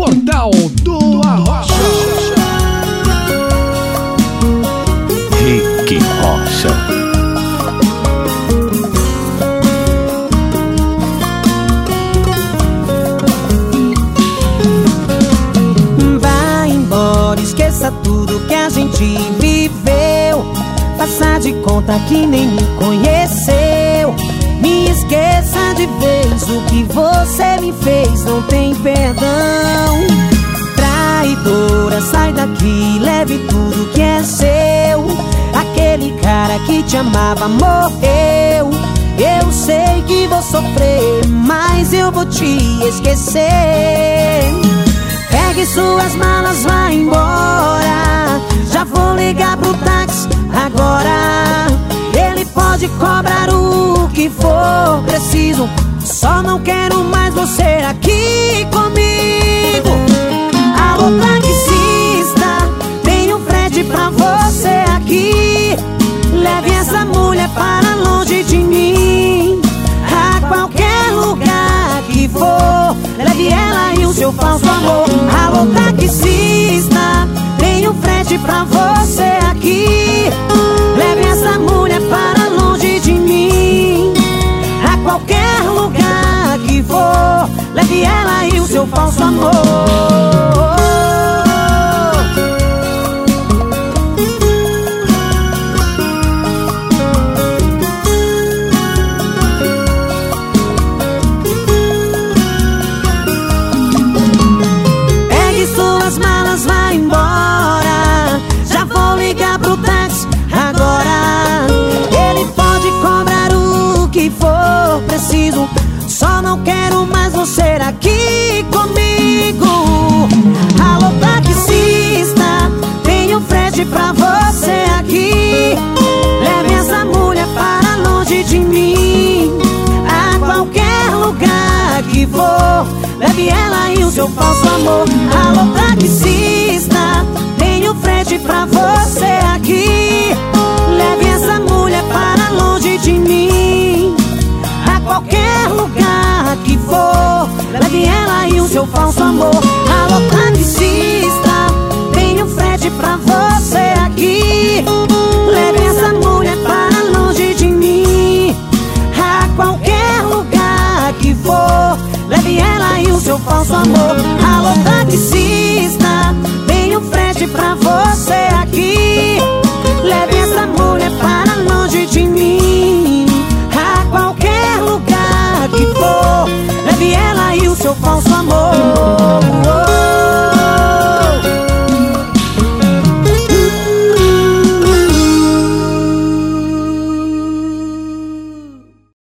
Portal do Arrocha. Rick Rocha. Vai embora, esqueça tudo que a gente viveu. Faça de conta que nem me conheceu. Me esqueça de vez o que você me fez, não tem perdão. Te amava morreu. Eu sei que vou sofrer, mas eu vou te esquecer. Pegue suas malas, vá embora. Já vou ligar pro táxi agora. Ele pode cobrar o que for preciso. Só não quero mais você aqui comigo. Falso amor. Alô, taxista, for, leve ela e o seu falso amor. Alô, taxista, um frete pra você aqui. Leve essa mulher para longe de mim. A qualquer lugar que for, leve ela e o seu falso amor. Alô, taxista, um frete pra você falso amor. Alô taxista, Tenho frente frete pra você aqui. Leve essa mulher para longe de mim. A qualquer lugar que for Leve ela e o seu falso amor.